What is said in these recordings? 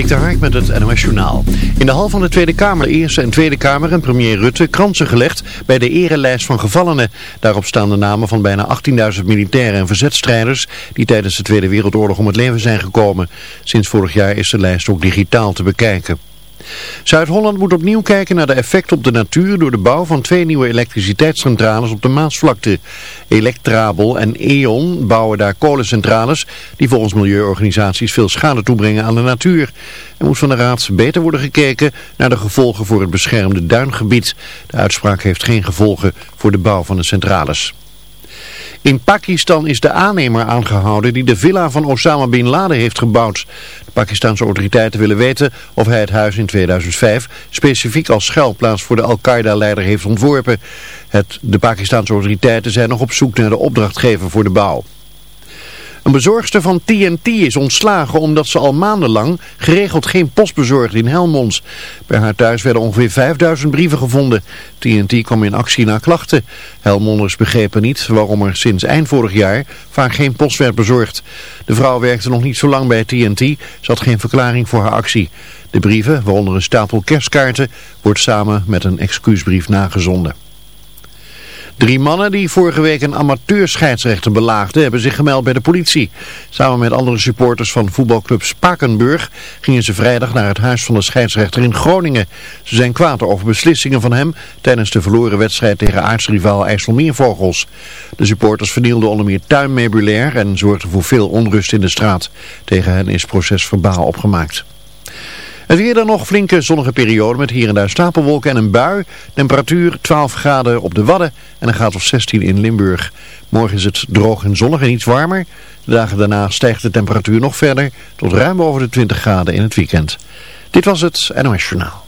Dik de Hark met het NOS Journaal. In de hal van de Tweede Kamer, de Eerste en Tweede Kamer en premier Rutte kransen gelegd bij de erelijst van gevallenen. Daarop staan de namen van bijna 18.000 militairen en verzetstrijders die tijdens de Tweede Wereldoorlog om het leven zijn gekomen. Sinds vorig jaar is de lijst ook digitaal te bekijken. Zuid-Holland moet opnieuw kijken naar de effect op de natuur door de bouw van twee nieuwe elektriciteitscentrales op de Maasvlakte. Electrabel en E.ON bouwen daar kolencentrales die volgens milieuorganisaties veel schade toebrengen aan de natuur. Er moet van de Raad beter worden gekeken naar de gevolgen voor het beschermde duingebied. De uitspraak heeft geen gevolgen voor de bouw van de centrales. In Pakistan is de aannemer aangehouden die de villa van Osama Bin Laden heeft gebouwd. De Pakistanse autoriteiten willen weten of hij het huis in 2005 specifiek als schuilplaats voor de Al-Qaeda-leider heeft ontworpen. Het, de Pakistanse autoriteiten zijn nog op zoek naar de opdrachtgever voor de bouw. Een bezorgster van TNT is ontslagen omdat ze al maandenlang geregeld geen post bezorgde in Helmond. Bij haar thuis werden ongeveer 5000 brieven gevonden. TNT kwam in actie na klachten. Helmonders begrepen niet waarom er sinds eind vorig jaar vaak geen post werd bezorgd. De vrouw werkte nog niet zo lang bij TNT, ze had geen verklaring voor haar actie. De brieven, waaronder een stapel kerstkaarten, wordt samen met een excuusbrief nagezonden. Drie mannen die vorige week een amateurscheidsrechter belaagden hebben zich gemeld bij de politie. Samen met andere supporters van voetbalclub Spakenburg gingen ze vrijdag naar het huis van de scheidsrechter in Groningen. Ze zijn kwaad over beslissingen van hem tijdens de verloren wedstrijd tegen aartsrivaal IJsselmeervogels. De supporters vernielden onder meer tuinmeubilair en zorgden voor veel onrust in de straat. Tegen hen is proces verbaal opgemaakt. Het weer dan nog flinke zonnige periode met hier en daar stapelwolken en een bui. Temperatuur 12 graden op de Wadden en een graad of 16 in Limburg. Morgen is het droog en zonnig en iets warmer. De dagen daarna stijgt de temperatuur nog verder tot ruim boven de 20 graden in het weekend. Dit was het NOS Journaal.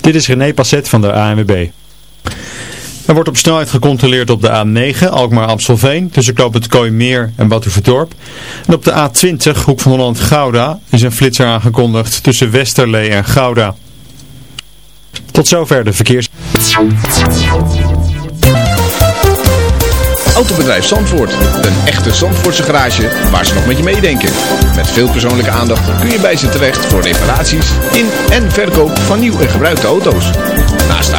Dit is René Passet van de ANWB. Er wordt op snelheid gecontroleerd op de A9 Alkmaar-Amstelveen tussen Knoop het en Batuverdorp. En op de A20 Hoek van Holland-Gouda is een flitser aangekondigd tussen Westerlee en Gouda. Tot zover de verkeers... Autobedrijf Zandvoort. Een echte Zandvoortse garage waar ze nog met je meedenken. Met veel persoonlijke aandacht kun je bij ze terecht voor reparaties in en verkoop van nieuw en gebruikte auto's.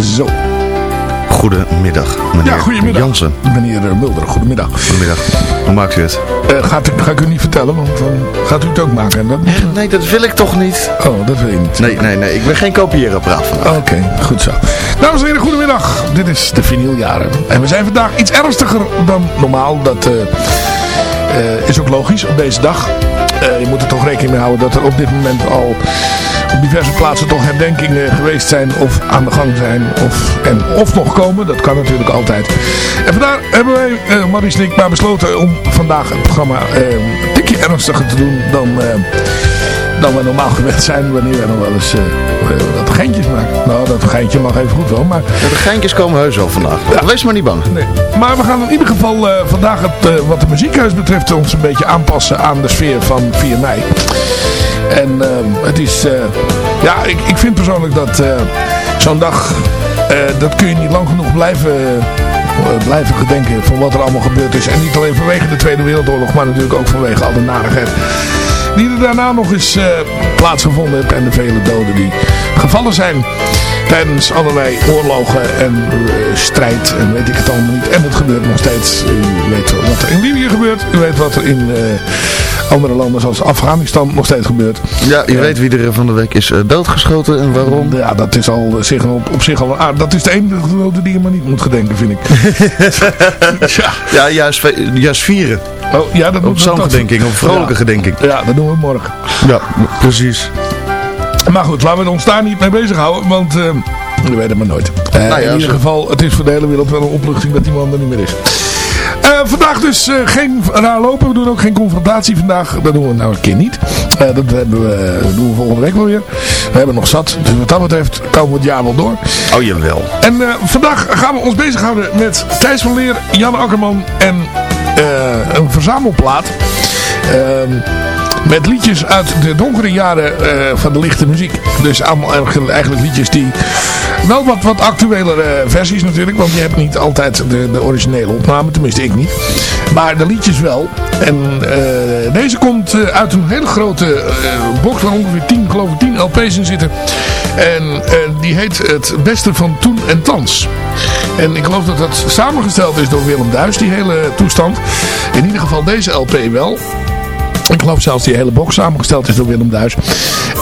Zo. Goedemiddag, meneer Ja, goedemiddag. Jansen. Meneer eh, Mulder, goedemiddag. Goedemiddag. Hoe maakt u het? Eh, gaat, ga ik u niet vertellen, want dan gaat u het ook maken. En dat, Nee, dat wil ik toch niet. oh, dat wil je niet. Nee, nee, nee. Ik ben geen kopieerapparaat vandaag. Oké, goed zo. Dames en heren, goedemiddag. Dit is de vinyljaren. En we zijn vandaag iets ernstiger dan normaal. Dat eh, eh, is ook logisch op deze dag. Eh, je moet er toch rekening mee houden dat er op dit moment al op diverse plaatsen toch herdenkingen geweest zijn of aan de gang zijn of, en of nog komen. Dat kan natuurlijk altijd. En vandaar hebben wij, eh Maurice en ik, maar besloten om vandaag het programma eh, een tikje ernstiger te doen dan... eh, dan we normaal gewend zijn wanneer we nog wel eens eh, wat geintjes maken. Nou, dat geintje mag even goed wel, maar... De geintjes komen heus wel vandaag. Wees maar niet bang. Nee. Maar we gaan in ieder geval eh, vandaag het, eh, wat de muziekhuis betreft ons een beetje aanpassen aan de sfeer van 4 mei. En eh, het is, eh, ja, ik, ik vind persoonlijk dat eh, zo'n dag, eh, dat kun je niet lang genoeg blijven, eh, blijven gedenken van wat er allemaal gebeurd is. En niet alleen vanwege de Tweede Wereldoorlog, maar natuurlijk ook vanwege al de narigheid die er daarna nog eens uh, plaatsgevonden heeft. En de vele doden die gevallen zijn tijdens allerlei oorlogen en uh, strijd en weet ik het allemaal niet. En het gebeurt nog steeds. U weet wat er in Libië gebeurt. U weet wat er in uh, andere landen zoals Afghanistan nog steeds gebeurt. Ja, je weet wie er van de week is doodgeschoten en waarom. Ja, dat is al zich op, op zich al... Ah, dat is de enige dode die je maar niet moet gedenken, vind ik. ja, ja juist, juist vieren. Oh, ja, dat op zo'n gedenking, op vrolijke ja. gedenking. Ja, dat doen we morgen. Ja, precies. Maar goed, laten we ons daar niet mee bezighouden, want uh, we weten maar nooit. Uh, nou ja, in ieder geval, het is voor de hele wereld wel een opluchting dat die man er niet meer is. Uh, vandaag dus uh, geen raar lopen. We doen ook geen confrontatie vandaag. Dat doen we nou een keer niet. Uh, dat hebben we, doen we volgende week wel weer. We hebben nog zat. Dus wat dat betreft komen we het jaar wel door. Oh jawel. En vandaag gaan we ons bezighouden met Thijs van Leer, Jan Akkerman en een verzamelplaat. Ehm, met liedjes uit de donkere jaren van de lichte muziek. Dus allemaal eigenlijk liedjes die... Wel wat, wat actuelere versies natuurlijk. Want je hebt niet altijd de, de originele opname. Tenminste ik niet. Maar de liedjes wel. En uh, deze komt uh, uit een hele grote box. Waar ongeveer 10, geloof ik 10 LP's in zitten. En die heet Het Beste van Toen en Thans. En ik geloof dat dat samengesteld is door Willem Duis. Die hele toestand. In ieder geval deze LP wel. Ik geloof zelfs die hele box samengesteld is door Willem Duis.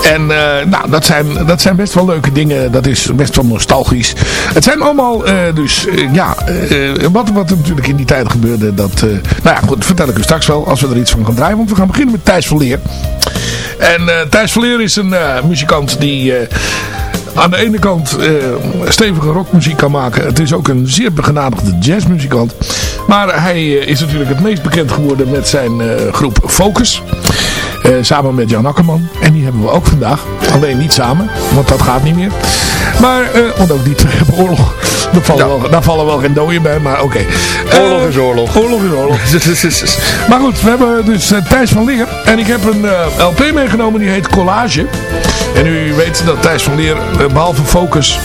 En uh, nou, dat zijn, dat zijn best wel leuke dingen. Dat is best wel nostalgisch. Het zijn allemaal uh, dus, uh, ja, wat, wat er natuurlijk in die tijd gebeurde. Dat, nou ja, goed, vertel ik u straks wel als we er iets van gaan draaien. Want we gaan beginnen met Thijs Verleer. En Thijs Verleer is een muzikant die aan de ene kant uh, stevige rockmuziek kan maken. Het is ook een zeer begenadigde jazzmuzikant. Maar hij uh, is natuurlijk het meest bekend geworden met zijn uh, groep Focus. samen met Jan Akkerman. En die hebben we ook vandaag. Alleen niet samen, want dat gaat niet meer. Maar, want ook die twee hebben oorlog. Daar vallen, ja. wel, daar vallen wel geen doden bij, maar oké. Okay. Oorlog is oorlog. Oorlog is oorlog. maar goed, we hebben dus Thijs van Leer. En ik heb een LP meegenomen die heet Collage. En u weet dat Thijs van Leer, behalve Focus,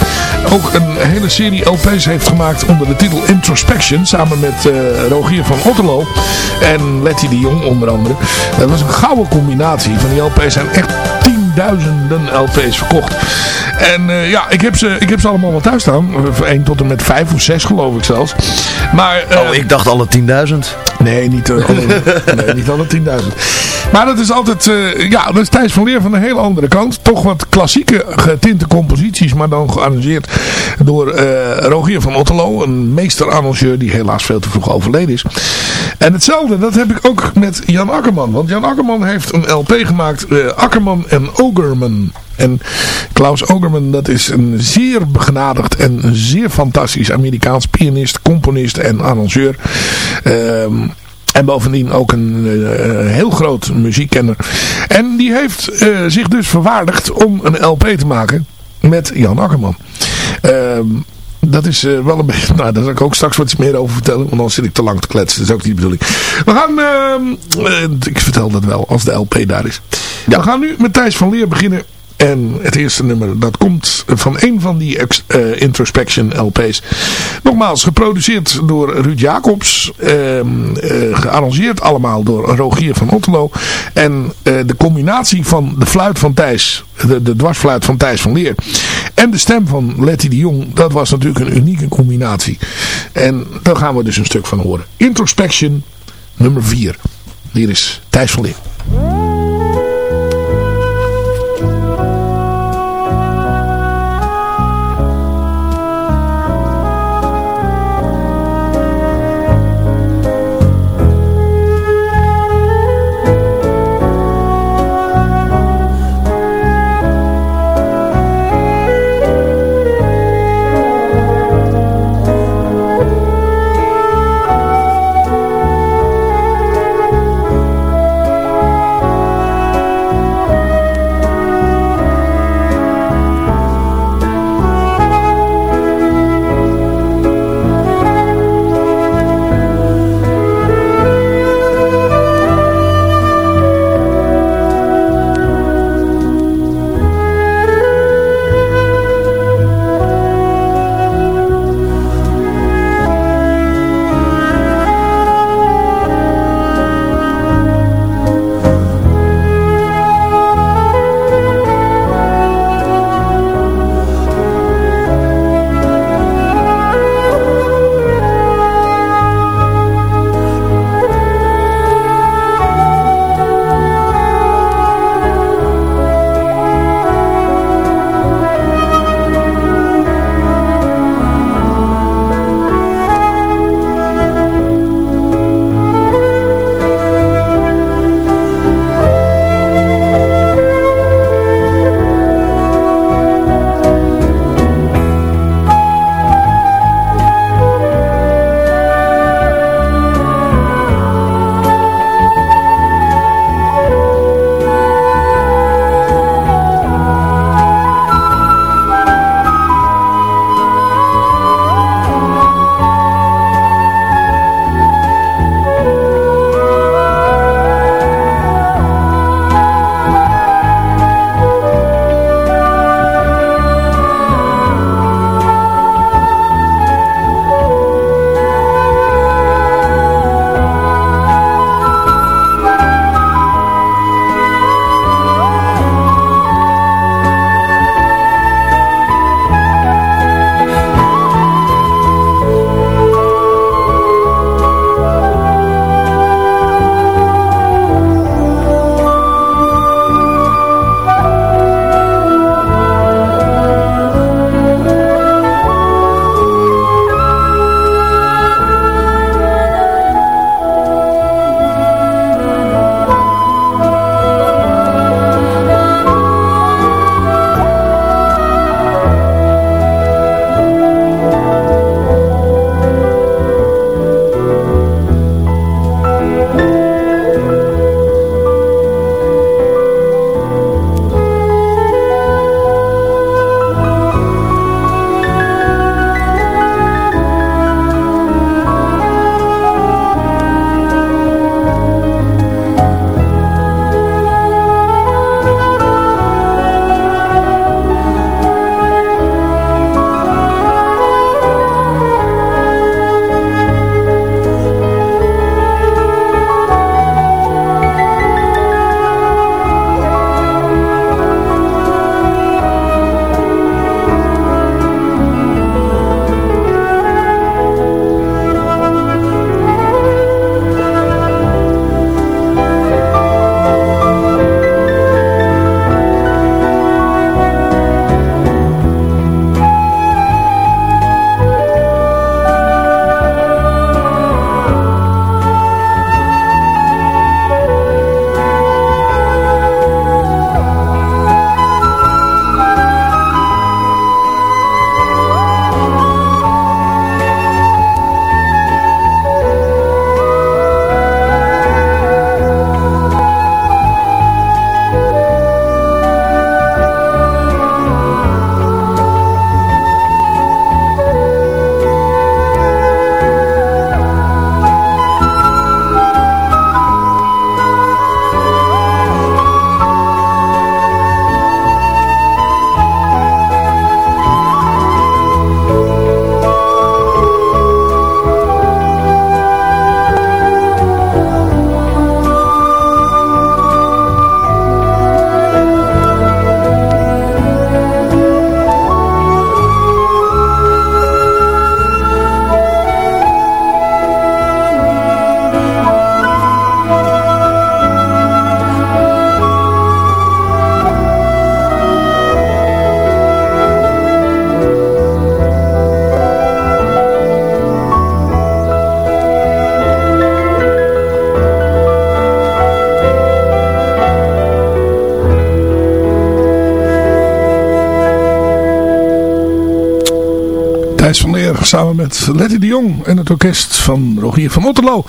ook een hele serie LP's heeft gemaakt onder de titel Introspection. Samen met uh, Rogier van Otterlo en Letty de Jong onder andere. Dat was een gouden combinatie. Van die LP's zijn echt tienduizenden LP's verkocht. En uh, ja, ik heb, ze, ik heb ze allemaal wel thuis staan. 1 tot en met 5 of 6 geloof ik zelfs. Maar, uh, oh, ik dacht alle 10.000. Nee, niet, alle, nee, niet alle 10.000. Maar dat is altijd, uh, ja, dat is Thijs van Leer van een hele andere kant. Toch wat klassieke getinte composities, maar dan gearrangeerd door uh, Rogier van Otterlo. Een meester-arrangeur die helaas veel te vroeg overleden is. En hetzelfde, dat heb ik ook met Jan Akkerman. Want Jan Akkerman heeft een LP gemaakt, uh, Akkerman en Ogerman. En Klaus Ogerman, dat is een zeer begenadigd en zeer fantastisch Amerikaans pianist, componist en arrangeur. Um, en bovendien ook een uh, heel groot muziekkenner. En die heeft uh, zich dus verwaardigd om een LP te maken met Jan Akkerman. Uh, dat is uh, wel een beetje... Nou, daar zal ik ook straks wat meer over vertellen. Want dan zit ik te lang te kletsen. Dat is ook niet de bedoeling. We gaan... ik vertel dat wel als de LP daar is. Ja. We gaan nu met Thijs van Leer beginnen. En het eerste nummer, dat komt van een van die uh, Introspection LP's. Nogmaals, geproduceerd door Ruud Jacobs. Uh, gearrangeerd allemaal door Rogier van Otterlo. En de combinatie van de fluit van Thijs, de, de dwarsfluit van Thijs van Leer. En de stem van Letty de Jong, dat was natuurlijk een unieke combinatie. En daar gaan we dus een stuk van horen. Introspection nummer 4. Hier is Thijs van Leer. Met Letty de Jong en het orkest van Rogier van Otterlo.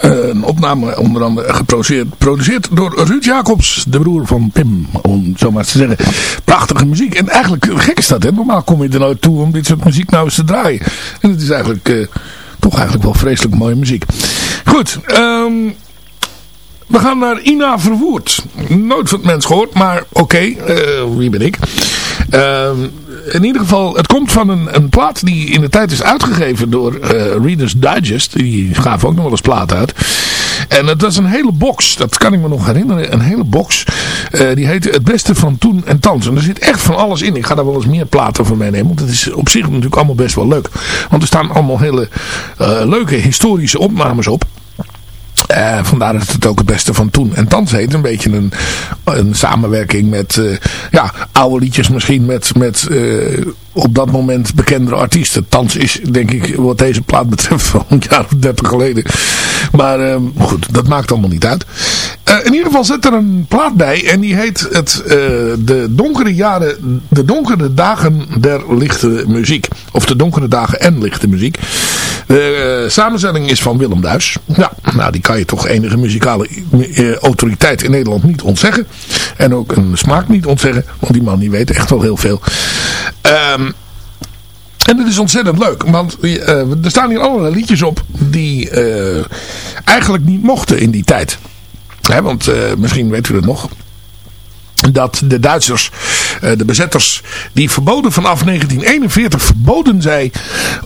Een opname onder andere geproduceerd door Ruud Jacobs, de broer van Pim, om zo maar te zeggen. Prachtige muziek. En eigenlijk, gek is dat, hè? normaal kom je er nooit toe om dit soort muziek nou eens te draaien. En het is eigenlijk, uh, toch eigenlijk wel vreselijk mooie muziek. Goed, um, we gaan naar Ina Verwoerd. Nooit van het mens gehoord, maar oké, uh, wie ben ik? Uh, in ieder geval, het komt van een, een plaat die in de tijd is uitgegeven door uh, Reader's Digest. Die gaven ook nog wel eens plaat uit. En het was een hele box, dat kan ik me nog herinneren, een hele box. Uh, die heette Het Beste van Toen en Thans. En er zit echt van alles in. Ik ga daar wel eens meer platen van meenemen, want het is op zich natuurlijk allemaal best wel leuk. Want er staan allemaal hele uh, leuke historische opnames op. Uh, vandaar dat het ook het beste van toen en thans heet. Een beetje een, een samenwerking met uh, ja, oude liedjes misschien met, met uh, op dat moment bekendere artiesten. Thans is denk ik wat deze plaat betreft van een jaar of dertig geleden. Maar goed, dat maakt allemaal niet uit. in ieder geval zit er een plaat bij en die heet het, de donkere jaren, de donkere dagen der lichte muziek. Of de donkere dagen en lichte muziek. De samenstelling is van Willem Duis. Ja, nou die kan je toch enige muzikale autoriteit in Nederland niet ontzeggen. En ook een smaak niet ontzeggen. Want die man die weet echt wel heel veel. Um, en het is ontzettend leuk. Want uh, er staan hier allerlei liedjes op die uh, eigenlijk niet mochten in die tijd. Hè, want misschien weet u het nog dat de Duitsers, uh, de bezetters, die verboden vanaf 1941 verboden zij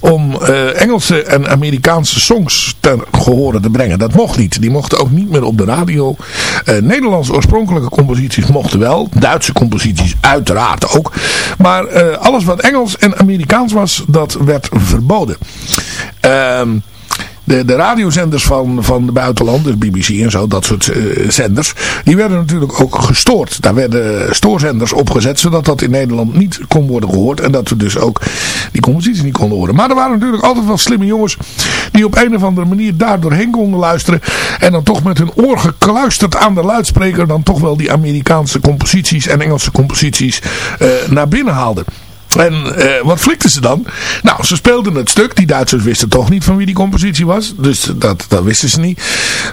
om uh, Engelse en Amerikaanse songs ten gehore te brengen. Dat mocht niet. Die mochten ook niet meer op de radio. Uh, Nederlandse oorspronkelijke composities mochten wel. Duitse composities uiteraard ook. Maar alles wat Engels en Amerikaans was, dat werd verboden. Ehm de, de radiozenders van, van de buitenland, dus BBC en zo, dat soort uh, zenders, die werden natuurlijk ook gestoord. Daar werden stoorzenders opgezet, zodat dat in Nederland niet kon worden gehoord. En dat we dus ook die composities niet konden horen. Maar er waren natuurlijk altijd wel slimme jongens die op een of andere manier daar doorheen konden luisteren. En dan toch met hun oor gekluisterd aan de luidspreker dan toch wel die Amerikaanse composities en Engelse composities uh, naar binnen haalden. En uh, wat flikten ze dan? Nou, ze speelden het stuk. Die Duitsers wisten toch niet van wie die compositie was. Dus dat, dat wisten ze niet.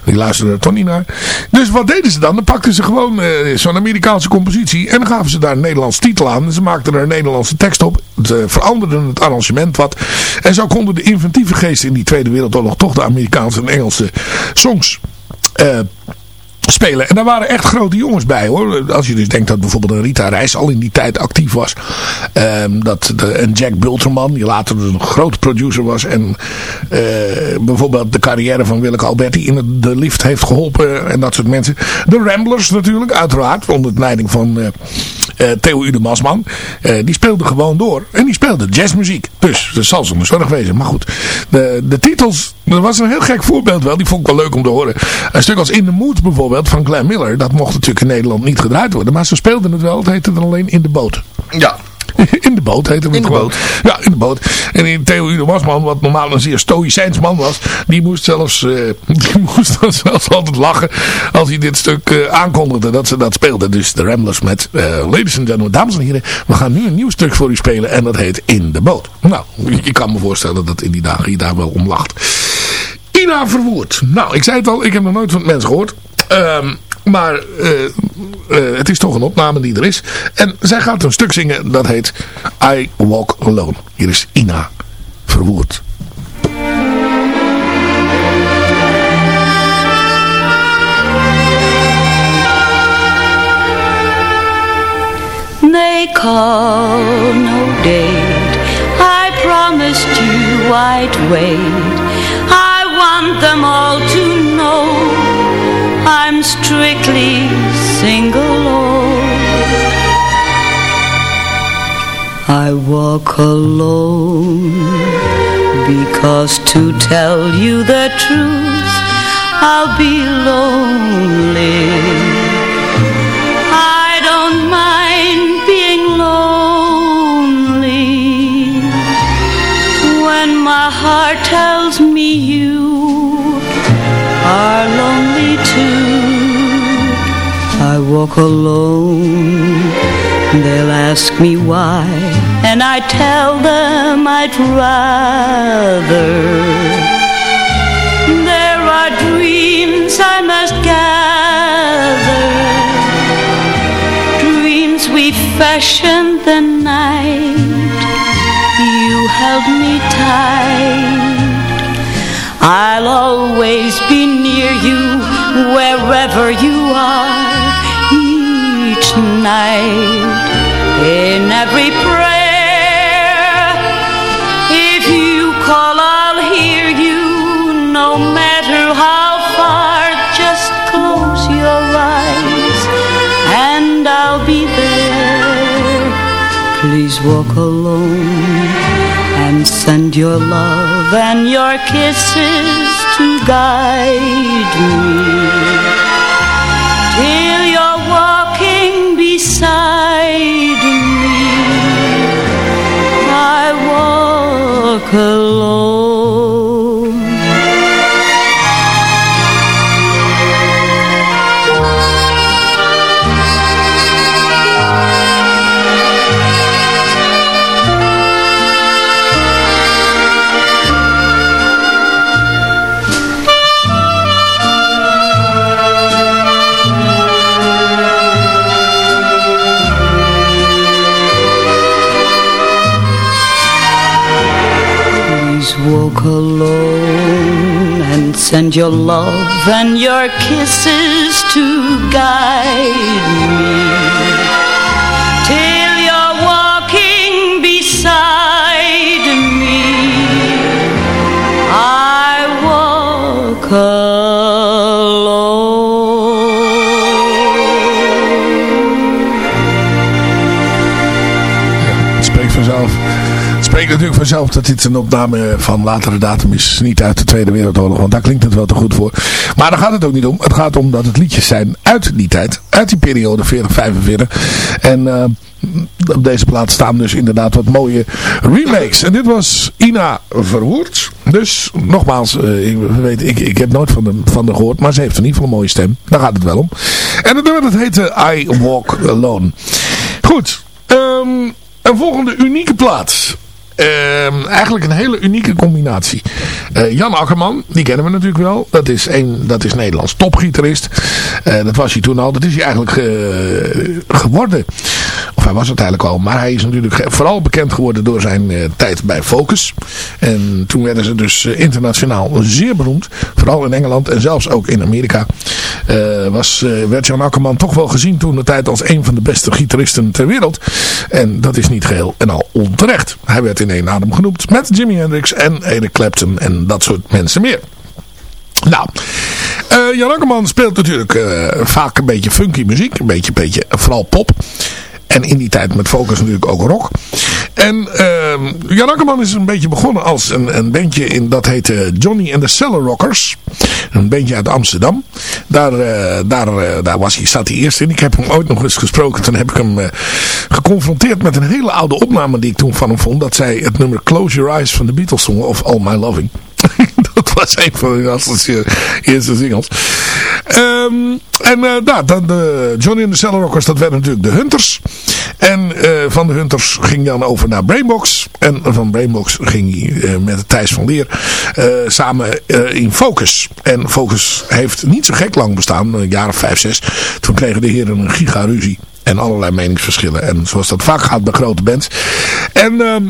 Die luisterden er toch niet naar. Dus wat deden ze dan? Dan pakten ze gewoon uh, zo'n Amerikaanse compositie. En dan gaven ze daar een Nederlandse titel aan. Ze maakten er een Nederlandse tekst op. Ze veranderden het arrangement wat. En zo konden de inventieve geesten in die Tweede Wereldoorlog toch de Amerikaanse en Engelse songs... Uh, spelen. En daar waren echt grote jongens bij hoor. Als je dus denkt dat bijvoorbeeld een Rita Reis al in die tijd actief was. Um, dat de, en Jack Bulterman, die later dus een grote producer was. En uh, bijvoorbeeld de carrière van Willeke Alberti in de lift heeft geholpen. En dat soort mensen. De Ramblers natuurlijk, uiteraard. Onder de leiding van uh, uh, Theo Ude Masman. die speelde gewoon door. En die speelde jazzmuziek. Dus dat zal zonder zorg wezen. Maar goed, de, de titels, dat was een heel gek voorbeeld wel. Die vond ik wel leuk om te horen. Een stuk als In the Mood bijvoorbeeld van Glenn Miller. Dat mocht natuurlijk in Nederland niet gedraaid worden. Maar ze speelden het wel. Het heette dan alleen In de Boot. Ja. In de boot heette het In de boot. Ja, in de boot. En in Theo Ude Wasman, wat normaal een zeer stoïcijns man was, die moest zelfs, uh, die moest dan zelfs altijd lachen als hij dit stuk uh, aankondigde dat ze dat speelden. Dus de Ramblers met, uh, ladies and gentlemen, dames en heren, we gaan nu een nieuw stuk voor u spelen en dat heet In de boot. Nou, je kan me voorstellen dat in die dagen je daar wel om lacht. Ina Verwoerd. Nou, ik zei het al, ik heb nog nooit van het mens gehoord. Um, maar uh, uh, het is toch een opname die er is. En zij gaat een stuk zingen dat heet I Walk Alone. Hier is Ina Verwoerd. They call no date I promised you I'd wait want them all to know I'm strictly single. I walk alone Because to tell you the truth I'll be lonely. I don't mind being lonely. When my heart tells me you walk alone. They'll ask me why And I tell them I'd rather. There are dreams I must gather. Dreams we fashioned the night. You held me tight. I'll always be near you wherever you are each night in every prayer. If you call I'll hear you no matter how far just close your eyes and I'll be there. Please walk alone and send your love and your kisses to guide me. till walk walk alone and send your love and your kisses to guide me vanzelf dat dit een opname van latere datum is. Niet uit de Tweede Wereldoorlog, want daar klinkt het wel te goed voor. Maar daar gaat het ook niet om. Het gaat om dat het liedjes zijn uit die tijd. Uit die periode 40-45. En eh, op deze plaat staan dus inderdaad wat mooie remakes. En dit was Ina Verwoerd. Dus nogmaals, eh, ik, weet, ik, ik heb nooit van de, van de gehoord. Maar ze heeft in ieder geval een mooie stem. Daar gaat het wel om. En het nummer dat heette I Walk Alone. Goed. ehm, een volgende unieke plaats. Ehm, eigenlijk een hele unieke combinatie. Eh, Jan Akkerman, die kennen we natuurlijk wel. Dat is, een, dat is Nederlands topgitarist. Eh, dat was hij toen al. Dat is hij eigenlijk eh, geworden. Of hij was het eigenlijk al. Maar hij is natuurlijk vooral bekend geworden door zijn eh, tijd bij Focus. En toen werden ze dus eh, internationaal zeer beroemd. Vooral in Engeland en zelfs ook in Amerika. Eh, was, werd Jan Akkerman toch wel gezien toen de tijd als een van de beste gitaristen ter wereld. En dat is niet geheel en al onterecht. Hij werd in één adem genoemd met Jimi Hendrix en Eric Clapton en dat soort mensen meer. Nou, Jan Akkerman speelt natuurlijk vaak een beetje funky muziek. Een beetje, beetje vooral pop. En in die tijd met focus natuurlijk ook rock. En uh, Jan Akkerman is een beetje begonnen als een, een bandje in, dat heette Johnny and the Cellar Rockers. Een bandje uit Amsterdam. Daar, eh, daar, eh, daar was hij, zat hij eerst in. Ik heb hem ooit nog eens gesproken. Toen heb ik hem eh, geconfronteerd met een hele oude opname die ik toen van hem vond. Dat zij het nummer Close Your Eyes van de Beatles zongen. Of All My Loving. dat was een van hun eerste, singles. Ehm, en eh, nou, dan de Johnny and the Cellar Rockers, dat werden natuurlijk de Hunters. En eh, van de Hunters ging Jan over naar Brainbox. En van Brainbox ging hij eh, met Thijs van Leer eh, samen eh, in Focus. En Focus heeft niet zo gek lang bestaan, een jaar of vijf, zes. Toen kregen de heren een gigaruzie. En allerlei meningsverschillen. En zoals dat vaak gaat bij grote bands. En... ehm,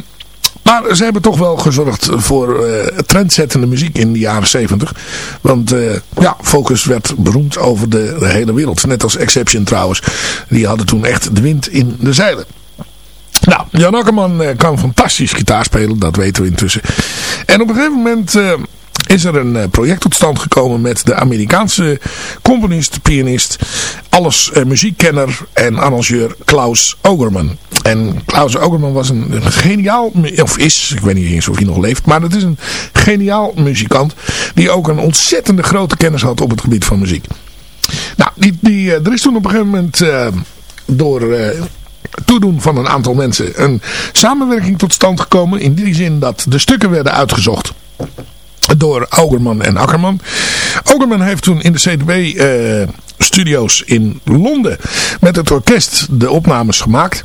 maar ze hebben toch wel gezorgd voor uh, trendzettende muziek in de jaren 70. Want uh, ja, Focus werd beroemd over de, hele wereld. Net als Exception trouwens. Die hadden toen echt de wind in de zeilen. Nou, Jan Akkerman uh, kan fantastisch gitaar spelen. Dat weten we intussen. En op een gegeven moment is er een project tot stand gekomen met de Amerikaanse componist, pianist, alles uh, muziekkenner en arrangeur Klaus Ogerman. En Klaus Ogerman was een, geniaal, of is, ik weet niet eens of hij nog leeft, maar het is een geniaal muzikant die ook een ontzettende grote kennis had op het gebied van muziek. Nou, die, die, uh, er is toen op een gegeven moment uh, door toedoen van een aantal mensen een samenwerking tot stand gekomen. In die zin dat de stukken werden uitgezocht door Augerman en Akkerman. Augerman heeft toen in de CDB uh, studio's in Londen met het orkest de opnames gemaakt.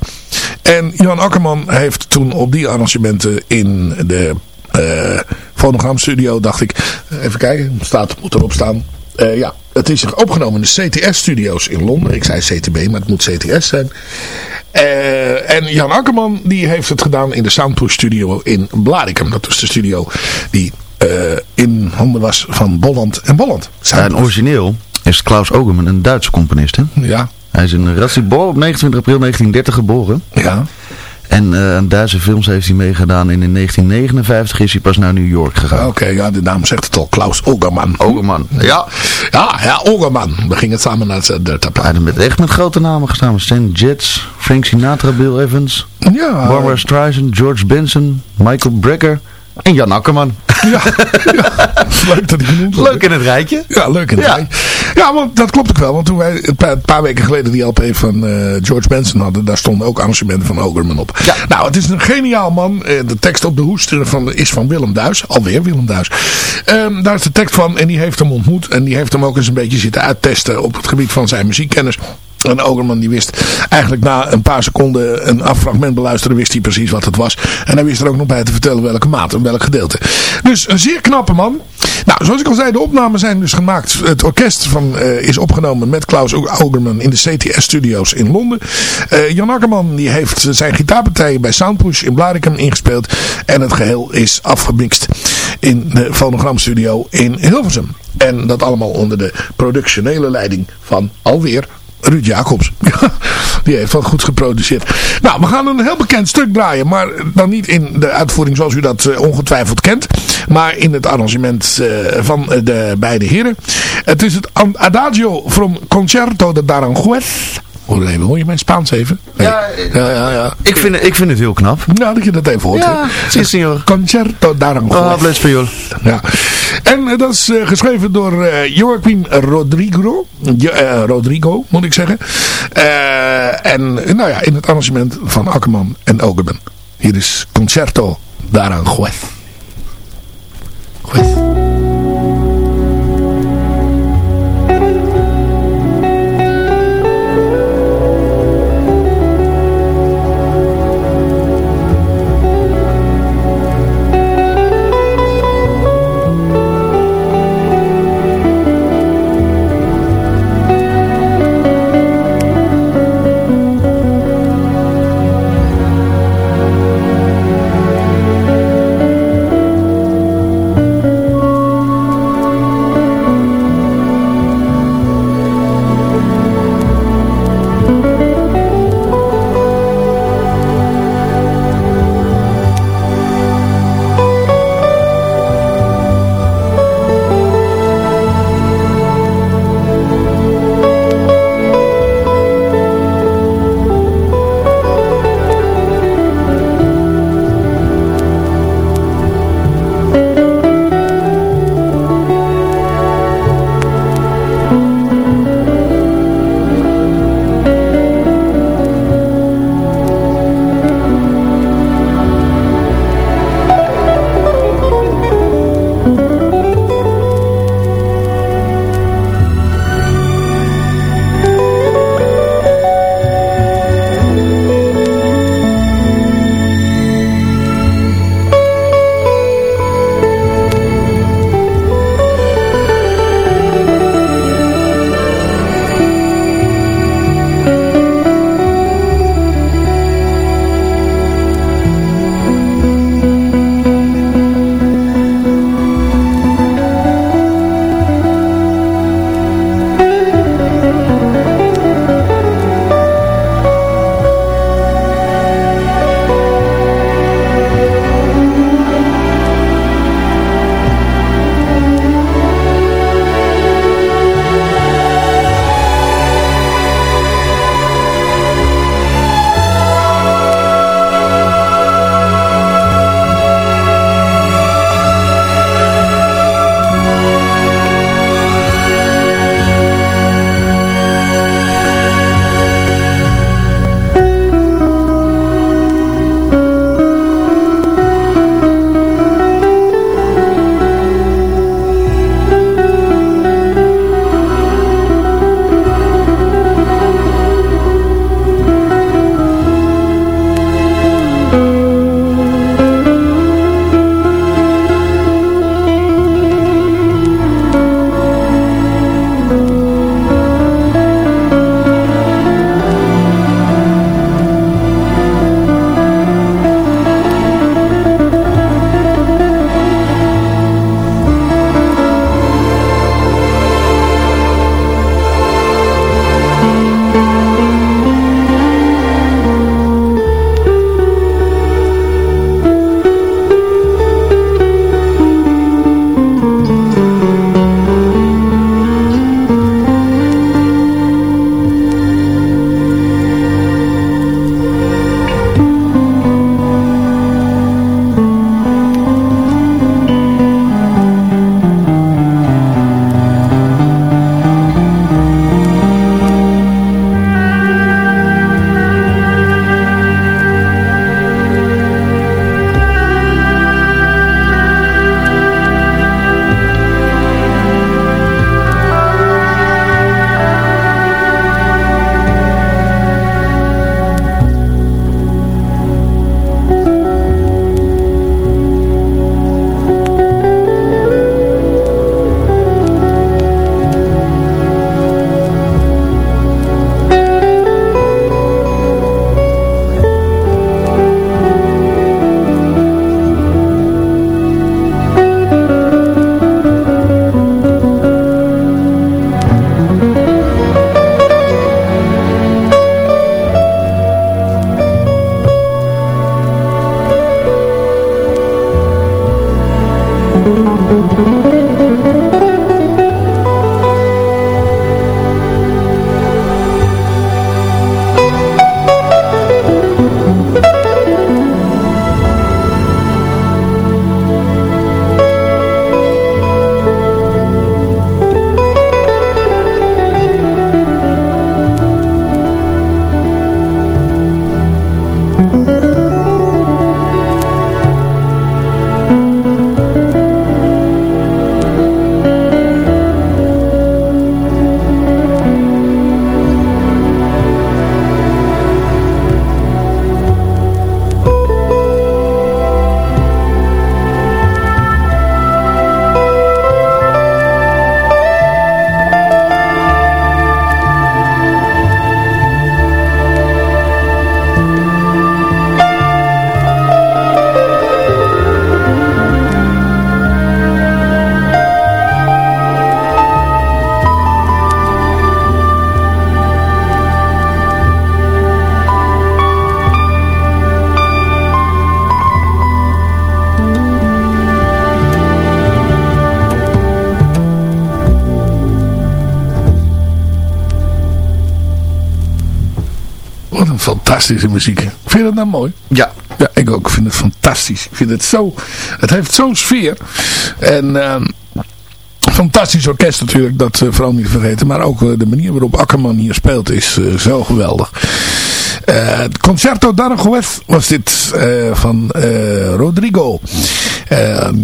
En Jan Akkerman heeft toen op die arrangementen in de uh, fonogramstudio, dacht ik, even kijken, staat, moet erop staan. Uh, ja, het is opgenomen in de CTS-studio's in Londen. Ik zei CTB, maar het moet CTS zijn. En Jan Akkerman die heeft het gedaan in de Soundpush studio in Blarikum. Dat was de studio die in handen was van Bolland en Bolland. Ja, en origineel is Klaus Ogerman een Duitse componist. Hè? Ja. Hij is in Ratsibor op 29 april 1930 geboren. Ja. En uh, aan Duitse films heeft hij meegedaan. En in 1959 is hij pas naar New York gegaan. Oké, okay, ja, de naam zegt het al. Klaus Ogerman. Ogerman, ja. Ja, ja, Ogerman. We gingen het samen naar de tapijt. Hij heeft met, echt met grote namen gestaan. Stan Jets, Frank Sinatra, Bill Evans. Ja. Barbara Streisand, George Benson, Michael Brecker. En Jan Akkerman. Ja, ja. leuk dat ik genoemd Leuk in het rijtje. Ja, leuk in het Ja. rijtje. Ja, want dat klopt ook wel. Want toen wij een paar, een paar weken geleden die LP van eh, George Benson hadden, daar stonden ook arrangementen van Ogerman op. Ja. Nou, het is een geniaal man. Eh, De tekst op de hoes van, is van Willem Duis. Alweer Willem Duis. Ehm, daar is de tekst van en die heeft hem ontmoet. En die heeft hem ook eens een beetje zitten uittesten op het gebied van zijn muziekkennis. En Ogerman die wist eigenlijk na een paar seconden een affragment beluisteren wist hij precies wat het was. En hij wist er ook nog bij te vertellen welke maat en welk gedeelte. Dus een zeer knappe man. Nou, zoals ik al zei, de opnames zijn dus gemaakt. Het orkest van, uh, is opgenomen met Klaus Ogerman in de CTS Studios in Londen. Uh, Jan Akkerman die heeft zijn gitaarpartijen bij Soundpush in Blarikum ingespeeld. En het geheel is afgemixt in de fonogramstudio in Hilversum. En dat allemaal onder de productionele leiding van alweer Ruud Jacobs. Die heeft wat goed geproduceerd. Nou, we gaan een heel bekend stuk draaien. Maar dan niet in de uitvoering zoals u dat uh, ongetwijfeld kent. Maar in het arrangement uh, van de beide heren. Het is het Adagio from Concerto de Daranjuez. Hoor, even, hoor je mijn Spaans even? Nee. Ja, ja, ja, ja. Ik, vind, ik vind het heel knap. Nou, dat je dat even hoort. Ja, sí, senor. Concerto Daranjuez. Oh, habla español. Ja. En uh, dat is uh, geschreven door uh, Joaquim Rodrigo. Jo Rodrigo, moet ik zeggen. en nou ja, in het arrangement van Akkerman en Ogerman. Hier is Concerto Daranjuez. Juez. Fantastische muziek. Vind je dat nou mooi? Ja. Ja, ik ook. Ik vind het fantastisch. Ik vind het zo... Het heeft zo'n sfeer. En... ehm, Fantastisch orkest natuurlijk, dat uh, vooral niet te vergeten. Maar ook uh, de manier waarop Akkerman hier speelt is uh, zo geweldig. Het Concerto d'Aranjuez was dit van Rodrigo. Ehm,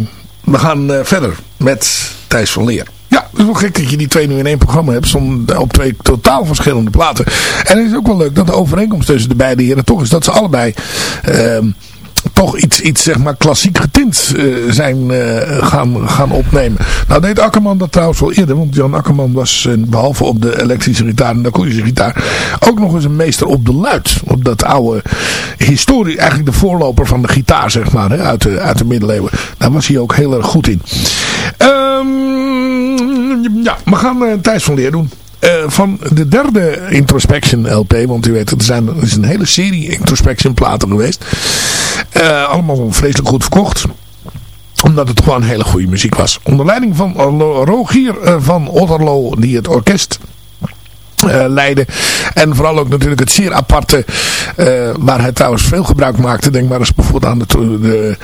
we gaan verder met Thijs van Leer. Het is wel gek dat je die twee nu in één programma hebt. Op twee totaal verschillende platen. En het is ook wel leuk dat de overeenkomst tussen de beide heren toch is dat ze allebei... Ehm, toch iets, iets zeg maar klassiek getint uh, zijn uh, gaan, gaan opnemen. Nou deed Akkerman dat trouwens wel eerder. Want Jan Akkerman was uh, behalve op de elektrische gitaar en de akoestische gitaar. Ook nog eens een meester op de luid. Op dat oude historie. Eigenlijk de voorloper van de gitaar zeg maar. Hè, uit, de, uit de middeleeuwen. Daar was hij ook heel erg goed in. Um, ja, we gaan Thijs van Leer doen. Van de derde Introspection LP. Want u weet, er, zijn, is een hele serie Introspection platen geweest. Uh, allemaal vreselijk goed verkocht omdat het gewoon hele goede muziek was. Onder leiding van Rogier van Otterlo, die het orkest leiden. En vooral ook natuurlijk het zeer aparte, waar hij trouwens veel gebruik maakte. Denk maar eens bijvoorbeeld aan de, de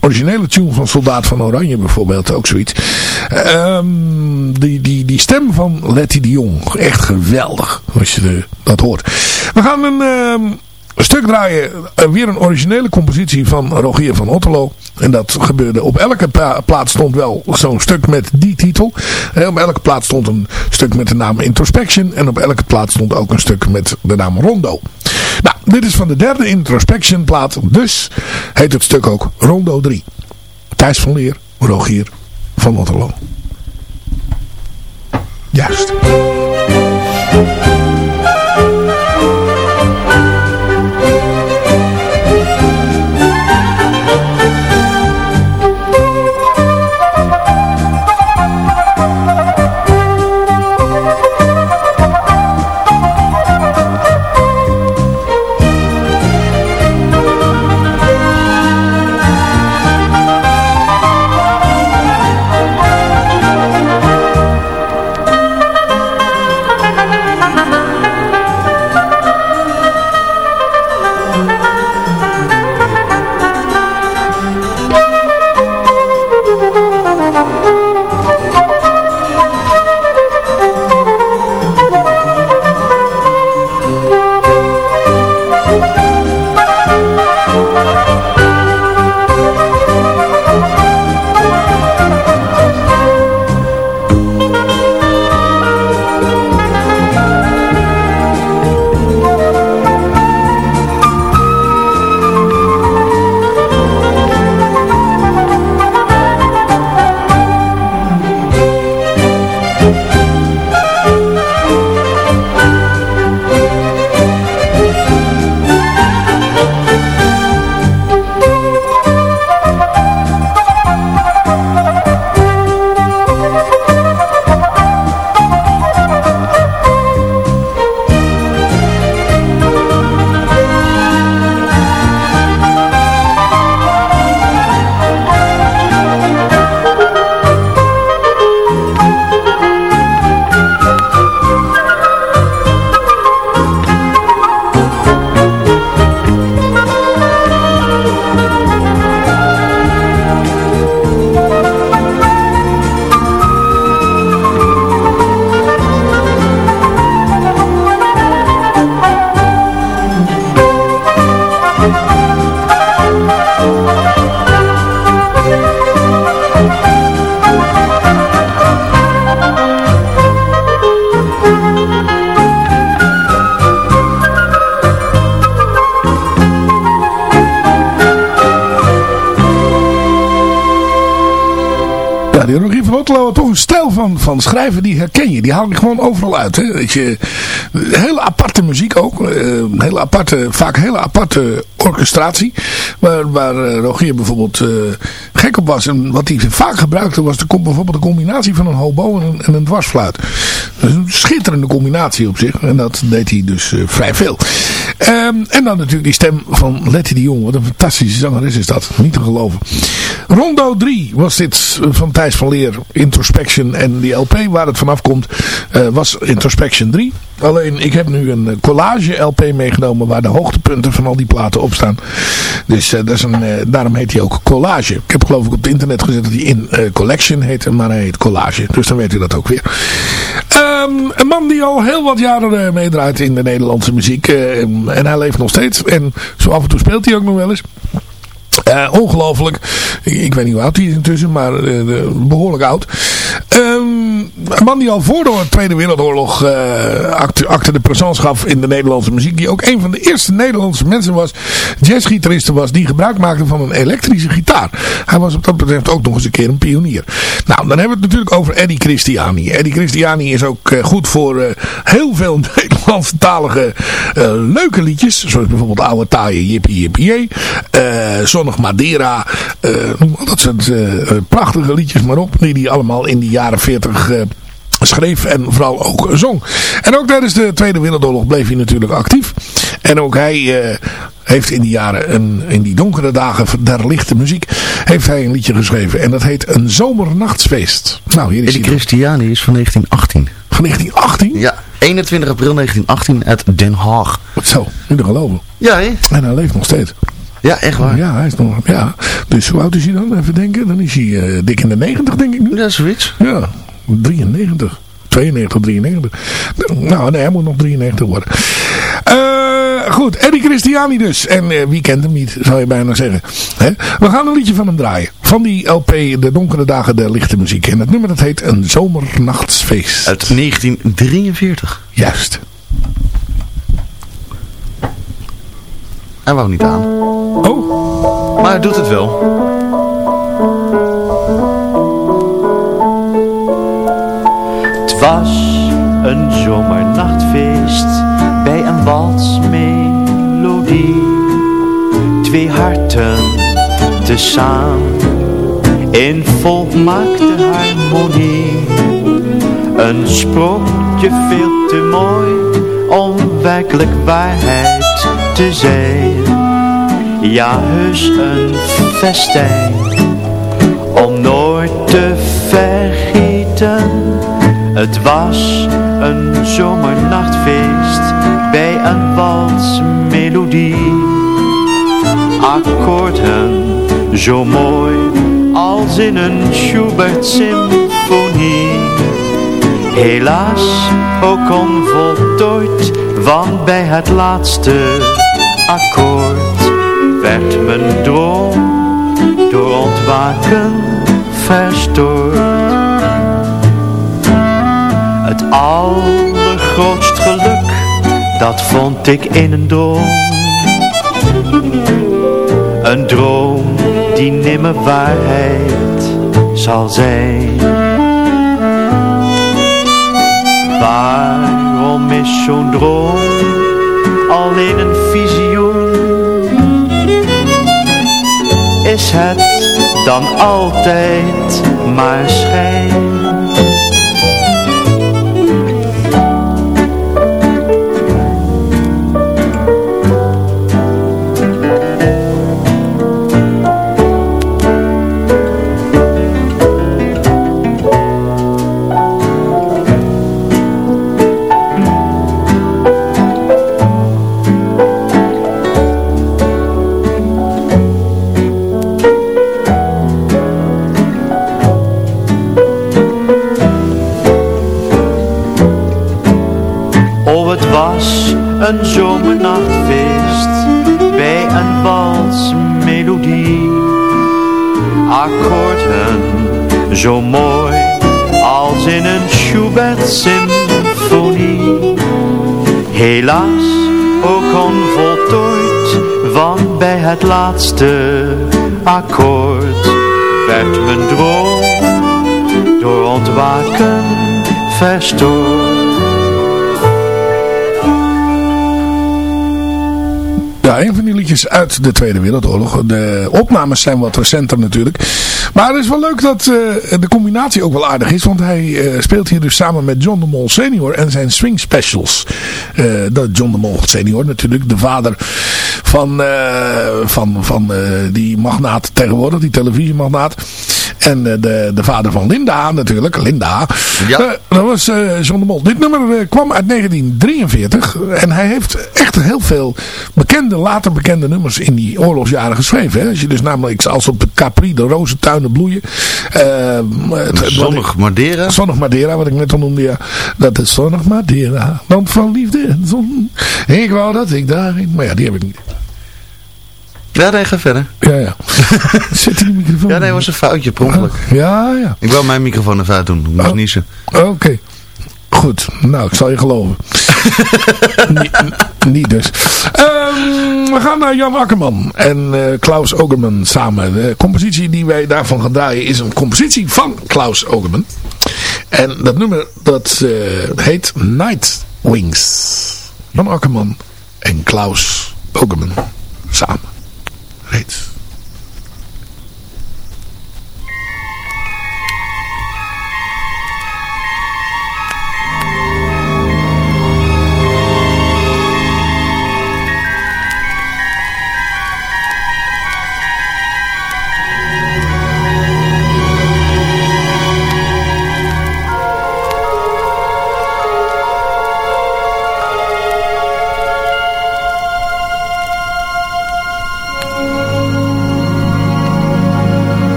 originele tune van Soldaat van Oranje bijvoorbeeld, ook zoiets. Um, die, die, die stem van Letty de Jong, echt geweldig, als je dat hoort. We gaan een... Uh, een stuk draaien, uh, weer een originele compositie van Rogier van Otterlo. En dat gebeurde op elke plaats stond wel zo'n stuk met die titel. Op elke plaats stond een stuk met de naam Introspection. En op elke plaats stond ook een stuk met de naam Rondo. Nou, dit is van de derde Introspection plaat. Dus heet het stuk ook Rondo 3. Thijs van Leer, Rogier van Otterlo. Juist. Die haal ik gewoon overal uit. Hè. Je, hele aparte muziek ook. Uh, hele aparte, vaak hele aparte orchestratie. Waar, waar uh, Rogier bijvoorbeeld uh, gek op was. En wat hij vaak gebruikte was de, bijvoorbeeld de combinatie van een hobo en een, en een dwarsfluit. Een schitterende combinatie op zich. En dat deed hij dus vrij veel. Ehm, en dan natuurlijk die stem van Letty de Jong. Wat een fantastische zangeres is dat. Niet te geloven. Rondo 3 was dit van Thijs van Leer. Introspection. En die LP waar het vanaf komt uh, was Introspection 3. Alleen ik heb nu een collage LP meegenomen waar de hoogtepunten van al die platen op staan. Dus dat is een, daarom heet hij ook collage. Ik heb geloof ik op het internet gezet dat hij in collection heet. Maar hij heet collage. Dus dan weet u dat ook weer. Um, een man die al heel wat jaren meedraait in de Nederlandse muziek. en hij leeft nog steeds. En zo af en toe speelt hij ook nog wel eens. Uh, ongelooflijk. Ik, ik, weet niet hoe oud hij is intussen, maar uh, behoorlijk oud. Um, een man die al voor de Tweede Wereldoorlog uh, acte, acte de présence gaf in de Nederlandse muziek. Die ook een van de eerste Nederlandse mensen was, jazzgitaristen was, die gebruik maakte van een elektrische gitaar. Hij was op dat betreft ook nog eens een keer een pionier. Nou, dan hebben we het natuurlijk over Eddie Christiani. Eddie Christiani is ook goed voor heel veel Nederlandstalige leuke liedjes. Zoals bijvoorbeeld Oude Taaie, Jippie Jippie Zonnig Madeira. dat zijn prachtige liedjes maar op. Die hij allemaal in die jaren 40 uh, schreef en vooral ook zong. En ook tijdens de Tweede Wereldoorlog bleef hij natuurlijk actief. En ook hij uh, heeft in die jaren, een, in die donkere dagen der lichte muziek, heeft hij een liedje geschreven. En dat heet Een Zomernachtsfeest. Nou, hier is Eddie Christiani is van 1918. Van 1918? Ja, 21 april 1918 uit Den Haag. Zo, niet te geloven. Ja, hè? En hij leeft nog steeds. Ja, echt waar. Ja, hij is nog, ja. Dus hoe oud is hij dan? Even denken. Dan is hij uh, dik in de 90 denk ik nu. Ja, zoiets. Ja, 93. 92, 93. Nou, nee, hij moet nog 93 worden. Uh, goed, Eddie Christiani dus. En uh, wie kent hem niet, zou je bijna zeggen. Hè? We gaan een liedje van hem draaien. Van die LP, De Donkere Dagen der Lichte Muziek. En het nummer dat heet Een Zomernachtsfeest. Uit 1943. Juist. Hij wou niet aan. Oh. Maar hij doet het wel. Het was een zomernachtfeest bij een walsmelodie. Twee harten tezamen in volmaakte harmonie. Een sprookje veel te mooi om werkelijk waarheid zijn. Ja, heus een festijn om nooit te vergeten. Het was een zomernachtfeest bij een walsmelodie. Akkoorden zo mooi als in een Schubert-symfonie. Helaas ook onvoltooid, want bij het laatste akkoord werd mijn droom door ontwaken verstoord. Het allergrootst geluk, dat vond ik in een droom. Een droom die nimmer waarheid zal zijn. Waarom is zo'n droom alleen een Is het dan altijd maar schijn? Zo mooi als in een Schubert-symfonie. Helaas ook onvoltooid, want bij het laatste akkoord werd mijn droom door ontwaken verstoord. Ja, een van die liedjes uit de Tweede Wereldoorlog. De opnames zijn wat recenter natuurlijk. Maar het is wel leuk dat uh, de combinatie ook wel aardig is. Want hij uh, speelt hier dus samen met John de Mol senior en zijn swing specials. Uh, dat John de Mol senior natuurlijk. De vader van, van, van die magnaat tegenwoordig. Die televisiemagnaat. En de, de vader van Linda natuurlijk. Linda. Ja. dat was John de Mol. Dit nummer kwam uit 1943. En hij heeft echt heel veel bekende, later bekende nummers in die oorlogsjaren geschreven. Hè? Als je dus namelijk als op de Capri de rozentuinen bloeien. Zonnig Madeira. Zonnig Madeira, wat ik net al noemde. Ja. Dat is Zonnig Madeira. Land van liefde en zon. Ik wou dat ik daarin... Maar ja, die heb ik niet. Ja, nee, ga verder. Ja, ja. Zet die microfoon. Ja, nee, was een foutje, per ongeluk. Ja, ja. Ik wil mijn microfoon even doen. Ik moest Oh. niezen. Oké. Goed, nou, ik zal je geloven. niet, niet dus. Ehm, we gaan naar Jan Akkerman en eh, Klaus Ogerman samen. De compositie die wij daarvan gaan draaien is een compositie van Klaus Ogerman. En dat nummer dat eh, heet Night Wings. Jan Akkerman en Klaus Ogerman samen. Right.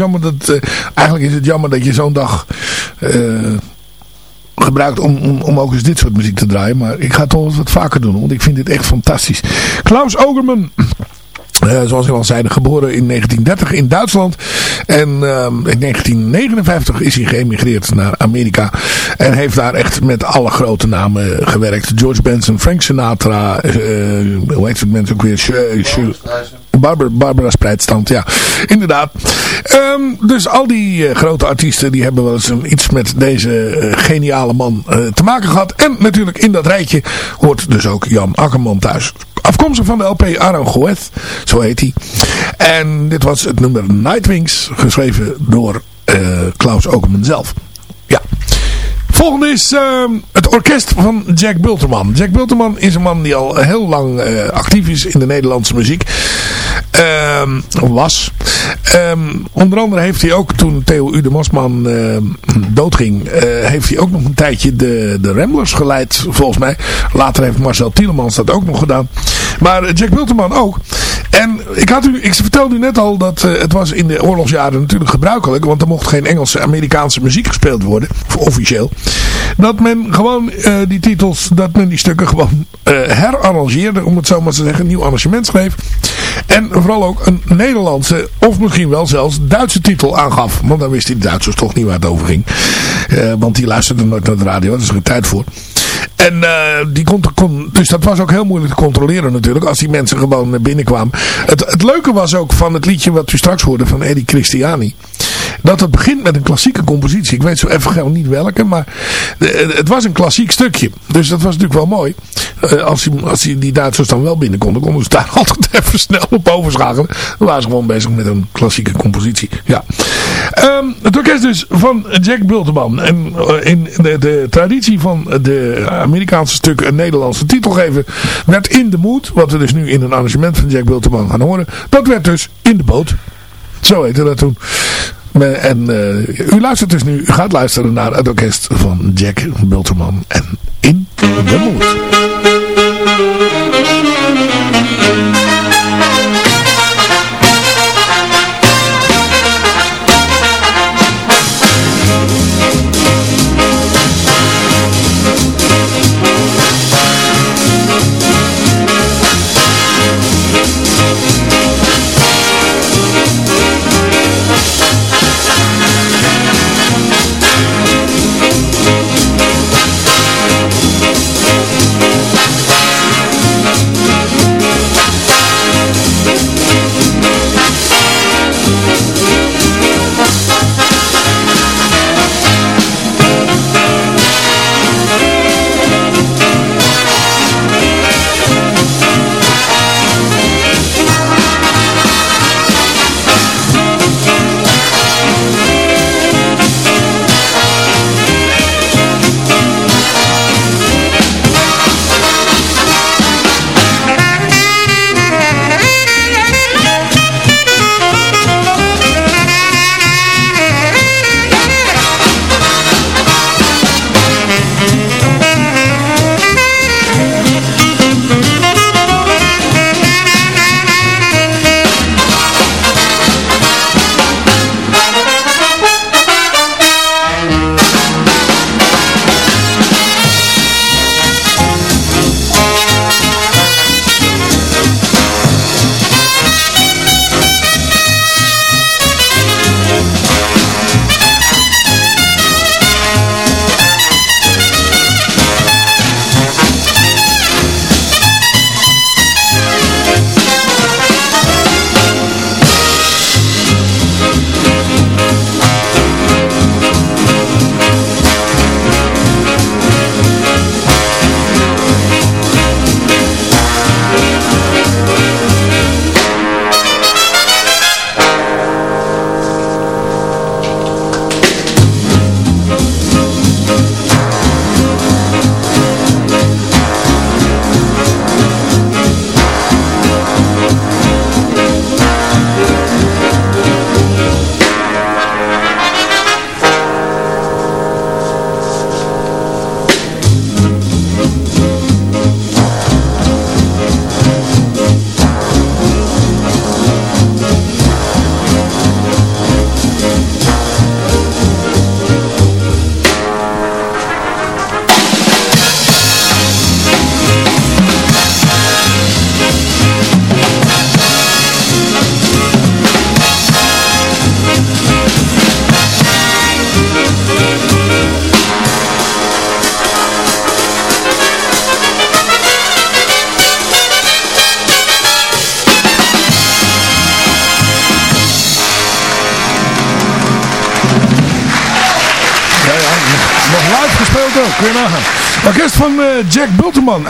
Jammer dat, eh, eigenlijk is het jammer dat je zo'n dag gebruikt om, om, om ook eens dit soort muziek te draaien. Maar ik ga het toch wat vaker doen, want ik vind dit echt fantastisch. Klaus Ogerman... Uh, zoals ik al zei, geboren in 1930 in Duitsland. En uh, in 1959 is hij geëmigreerd naar Amerika. En heeft daar echt met alle grote namen gewerkt. George Benson, Frank Sinatra, uh, hoe heet het mensen ook weer? Barbara, Barbara Spreidstand, ja. Inderdaad. Um, dus al die uh, grote artiesten die hebben wel eens een, iets met deze uh, geniale man uh, te maken gehad. En natuurlijk in dat rijtje hoort dus ook Jan Akkerman thuis. Afkomstig van de LP Aranjuez, zo heet hij. En dit was het nummer Nightwings, geschreven door Klaus Okerman zelf. Ja. Volgende is uh, het orkest van Jack Bulterman. Jack Bulterman is een man die al heel lang uh, actief is in de Nederlandse muziek. Uh, was. Um, onder andere heeft hij ook, toen Theo Ude Mosman doodging, uh, heeft hij ook nog een tijdje de, de Ramblers geleid, volgens mij. Later heeft Marcel Tielemans dat ook nog gedaan. Maar Jack Bulterman ook. En ik, had u, ik vertelde u net al dat uh, het was in de oorlogsjaren natuurlijk gebruikelijk, want er mocht geen Engelse, Amerikaanse muziek gespeeld worden, officieel. Dat men gewoon uh, die titels, dat men die stukken gewoon uh, herarrangeerde, om het zo maar te zeggen, een nieuw arrangement schreef. En vooral ook een Nederlandse, of misschien wel zelfs Duitse titel aangaf. Want dan wisten die Duitsers toch niet waar het over ging. Want die luisterden nooit naar de radio, daar is er geen tijd voor. En uh, die kon, kon, dus dat was ook heel moeilijk te controleren natuurlijk. Als die mensen gewoon binnenkwamen. Het, het leuke was ook van het liedje wat u straks hoorde van Eddie Christiani. Dat het begint met een klassieke compositie. Ik weet zo even gewoon niet welke. Maar het was een klassiek stukje. Dus dat was natuurlijk wel mooi. Uh, als, die, als die, die Duitsers dan wel binnen konden. Konden ze daar altijd even snel op overschakelen. Dan waren ze gewoon bezig met een klassieke compositie. Ja. Um, het orkest dus van Jack Bulteman. En in de, de, traditie van de Amerikaanse stuk een Nederlandse titel geven. Werd in de mood. Wat we dus nu in een arrangement van Jack Bulteman gaan horen. Dat werd dus in de boot. Zo heette dat toen. En uh, u luistert dus nu, gaat luisteren naar het orkest van Jack Bulterman en In de Moed.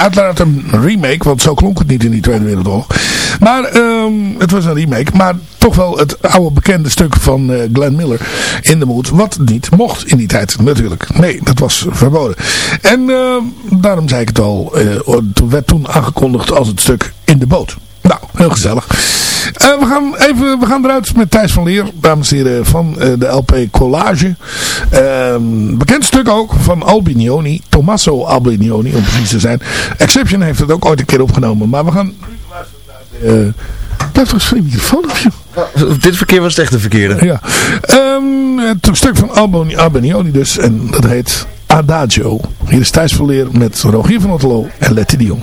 Uiteraard een remake, want zo klonk het niet in die Tweede Wereldoorlog. Maar ehm, het was een remake. Maar toch wel het oude bekende stuk van uh, Glenn Miller in de moed. Wat niet mocht in die tijd natuurlijk. Nee, dat was verboden. En ehm, daarom zei ik het al. Het werd toen aangekondigd als het stuk in de boot. Nou, heel gezellig. Uh, we, gaan even, we gaan eruit met Thijs van Leer, dames en heren, van uh, de LP Collage. Uh, bekend stuk ook van Albinioni, Tommaso Albinioni om precies te zijn. Exception heeft het ook ooit een keer opgenomen, maar we gaan... Uh, Blijf toch eens een microfoon? Dit verkeer was het echt de verkeerde. Ja. Um, het stuk van Alboni, Albinioni dus, en dat heet Adagio. Hier is Thijs van Leer met Rogier van Otterlo en Letty de Jong.